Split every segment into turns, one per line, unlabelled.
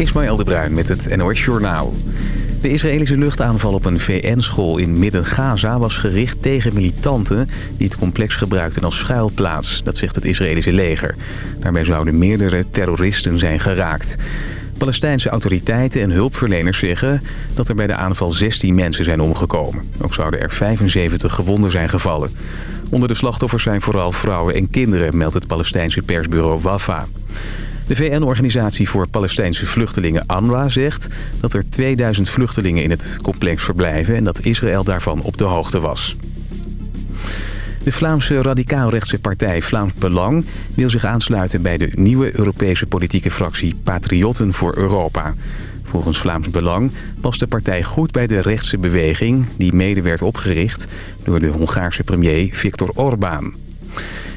Ismaël de Bruin met het NOS Journaal. De Israëlische luchtaanval op een VN-school in Midden-Gaza was gericht tegen militanten... die het complex gebruikten als schuilplaats, dat zegt het Israëlische leger. Daarbij zouden meerdere terroristen zijn geraakt. Palestijnse autoriteiten en hulpverleners zeggen dat er bij de aanval 16 mensen zijn omgekomen. Ook zouden er 75 gewonden zijn gevallen. Onder de slachtoffers zijn vooral vrouwen en kinderen, meldt het Palestijnse persbureau Wafa. De VN-organisatie voor Palestijnse vluchtelingen UNRWA zegt dat er 2000 vluchtelingen in het complex verblijven en dat Israël daarvan op de hoogte was. De Vlaamse radicaal-rechtse partij Vlaams Belang wil zich aansluiten bij de nieuwe Europese politieke fractie Patriotten voor Europa. Volgens Vlaams Belang past de partij goed bij de rechtse beweging die mede werd opgericht door de Hongaarse premier Viktor Orbán.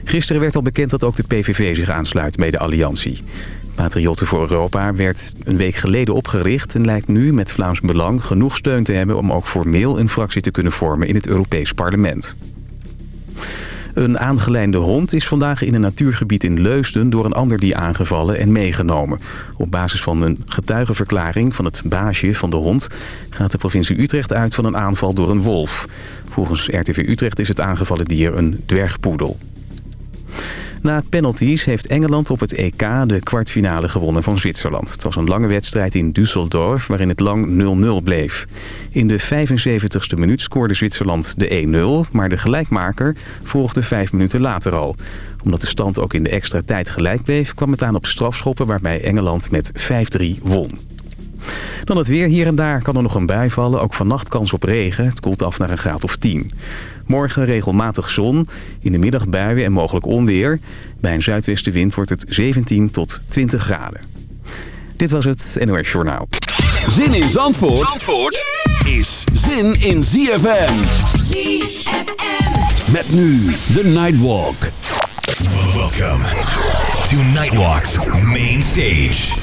Gisteren werd al bekend dat ook de PVV zich aansluit bij de alliantie. Patriotten voor Europa werd een week geleden opgericht... en lijkt nu met Vlaams Belang genoeg steun te hebben... om ook formeel een fractie te kunnen vormen in het Europees Parlement. Een aangelijnde hond is vandaag in een natuurgebied in Leusden... door een ander dier aangevallen en meegenomen. Op basis van een getuigenverklaring van het baasje van de hond... gaat de provincie Utrecht uit van een aanval door een wolf. Volgens RTV Utrecht is het aangevallen dier een dwergpoedel. Na penalties heeft Engeland op het EK de kwartfinale gewonnen van Zwitserland. Het was een lange wedstrijd in Düsseldorf waarin het lang 0-0 bleef. In de 75ste minuut scoorde Zwitserland de 1-0, maar de gelijkmaker volgde vijf minuten later al. Omdat de stand ook in de extra tijd gelijk bleef, kwam het aan op strafschoppen waarbij Engeland met 5-3 won. Dan het weer. Hier en daar kan er nog een bui vallen. Ook vannacht kans op regen. Het koelt af naar een graad of 10. Morgen regelmatig zon. In de middag buien en mogelijk onweer. Bij een zuidwestenwind wordt het 17 tot 20 graden. Dit was het NOS Journaal.
Zin in Zandvoort, Zandvoort is zin in ZFM. ZFM. Met nu de Nightwalk.
Welcome to Nightwalk's main stage.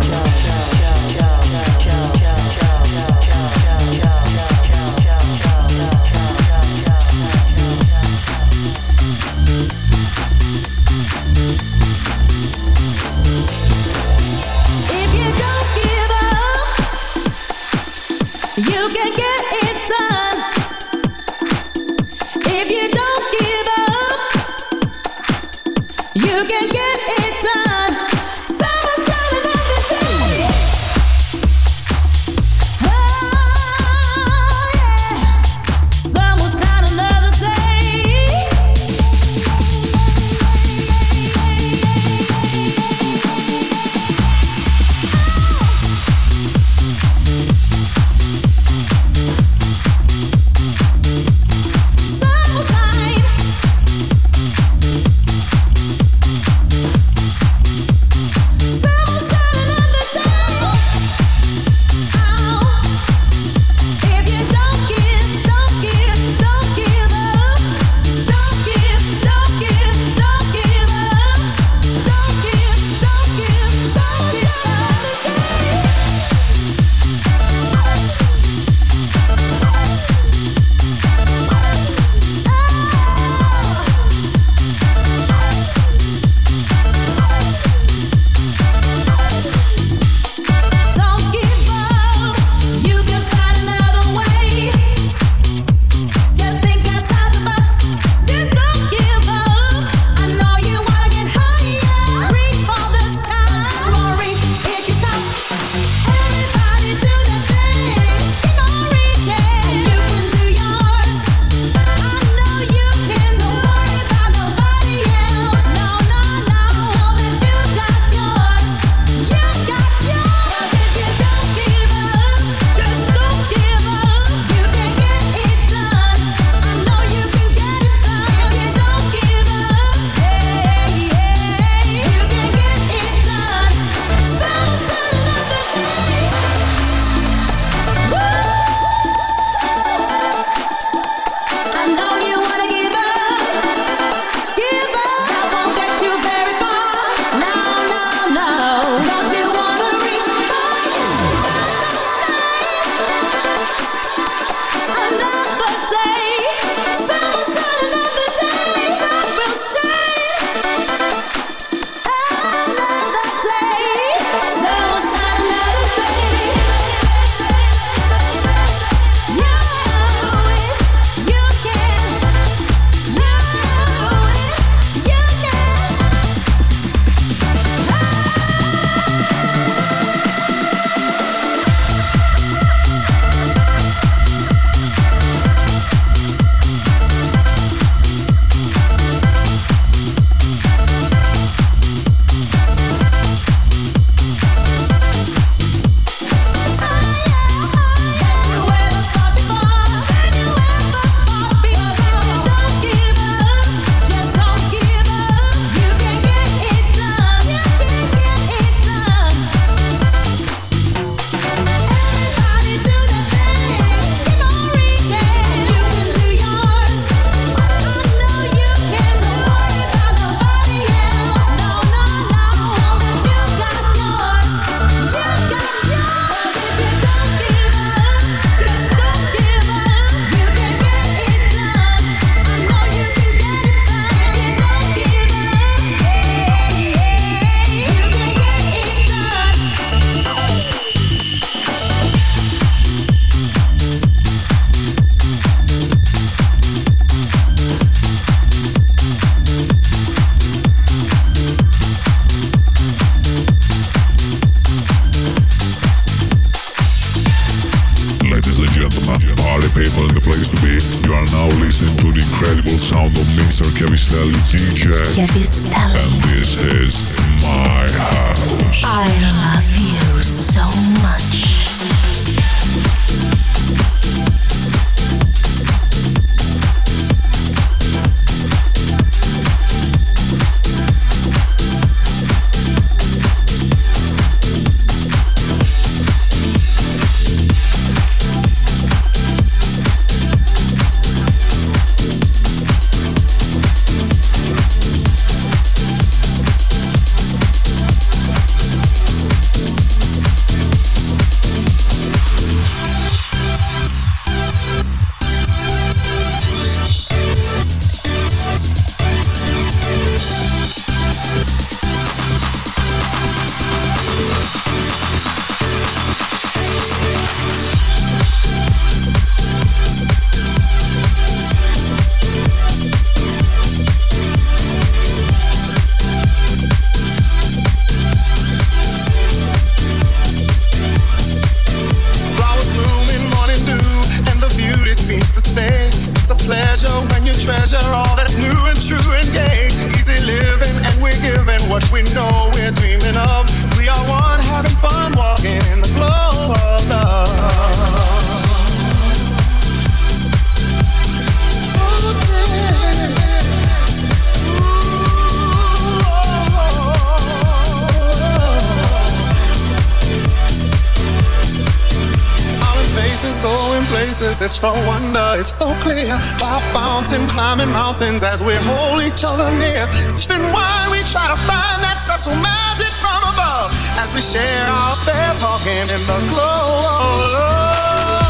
It's a wonder, it's so clear. By fountain, climbing mountains as we hold each other near. Sipping wine, we try to find that special magic from above as we share our fair talking in the glow of love.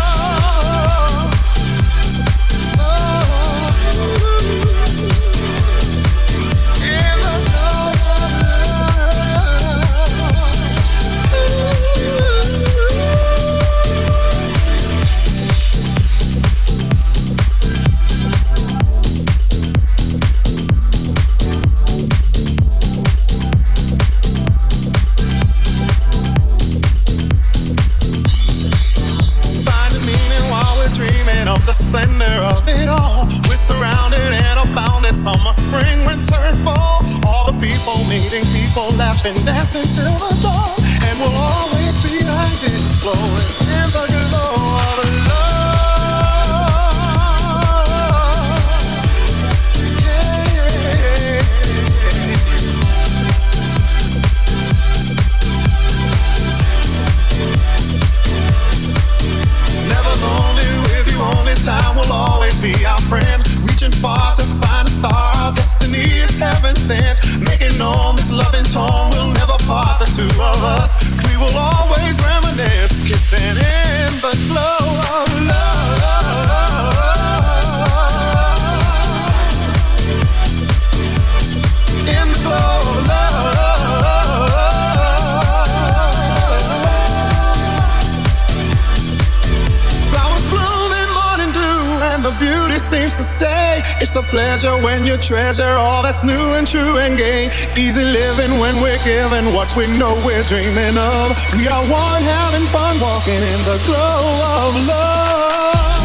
People laughing, dancing till the it's a pleasure when you treasure all that's new and true and gay. Easy living when we're giving what we know we're dreaming of. We are one having fun walking in the glow of love.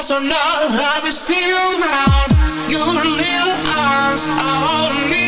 So now I'll be still around. Your little arms are holding
need.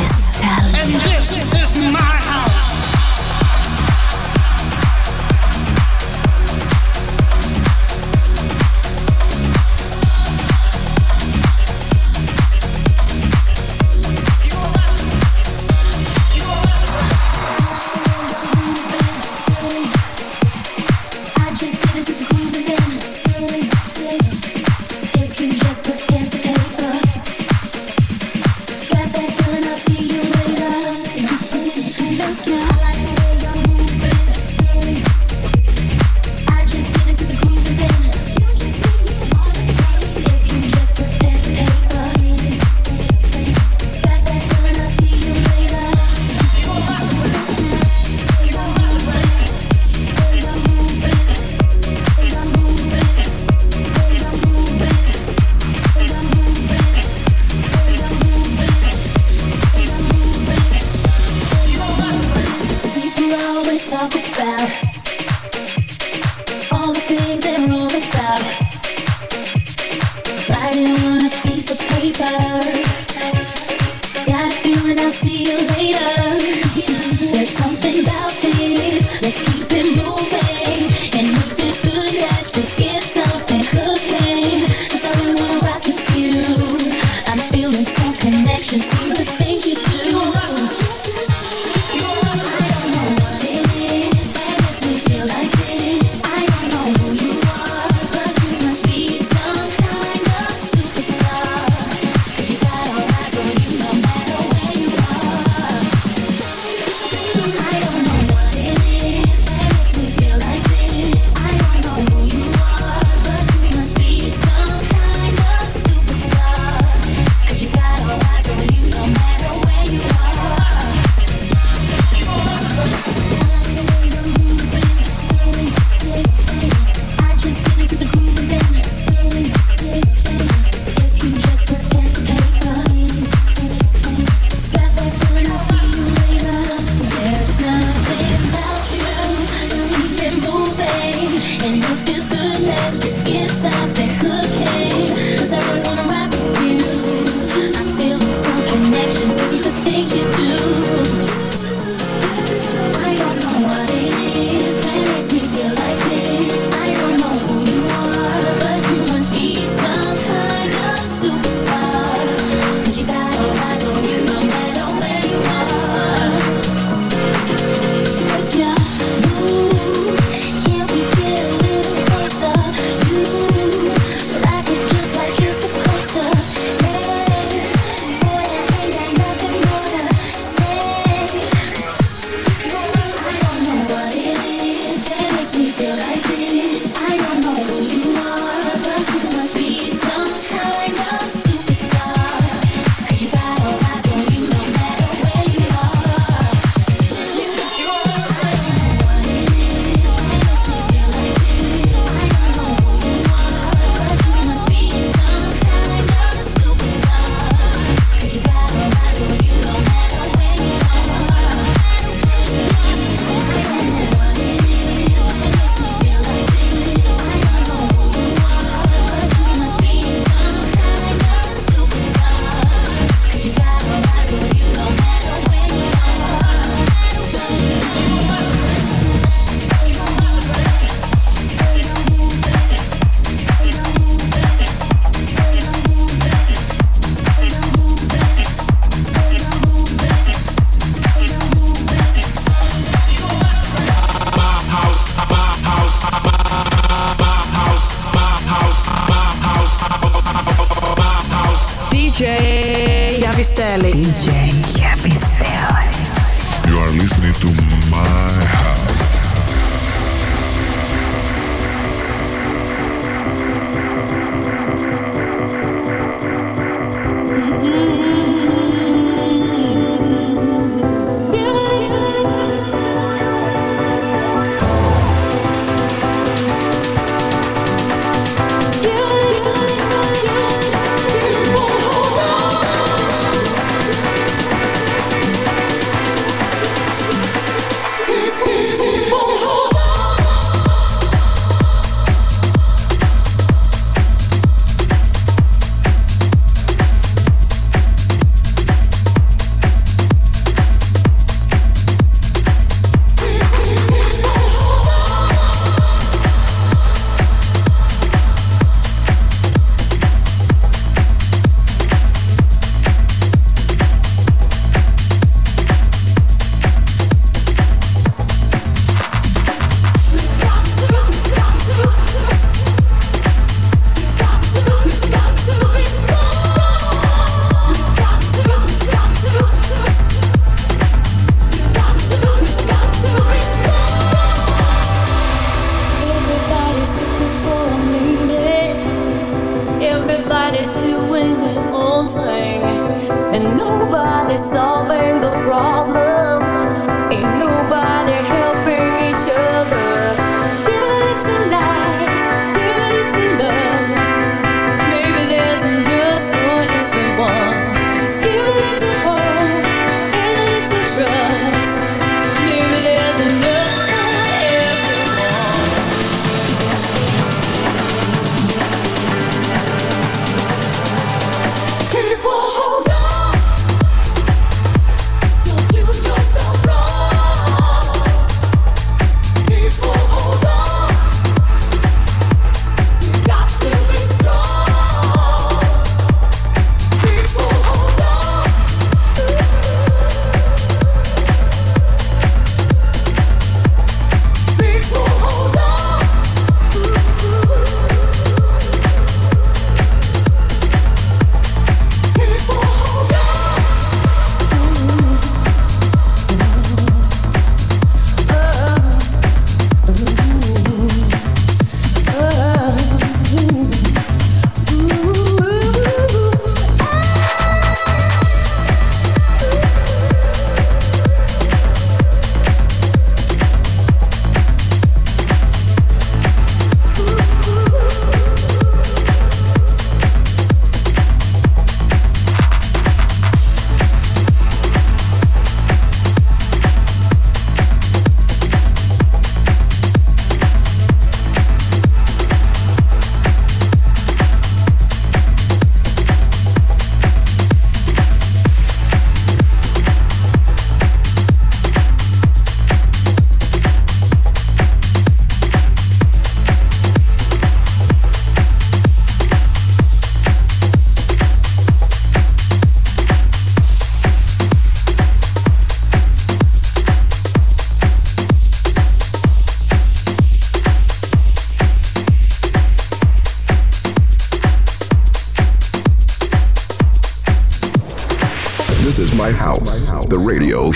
And this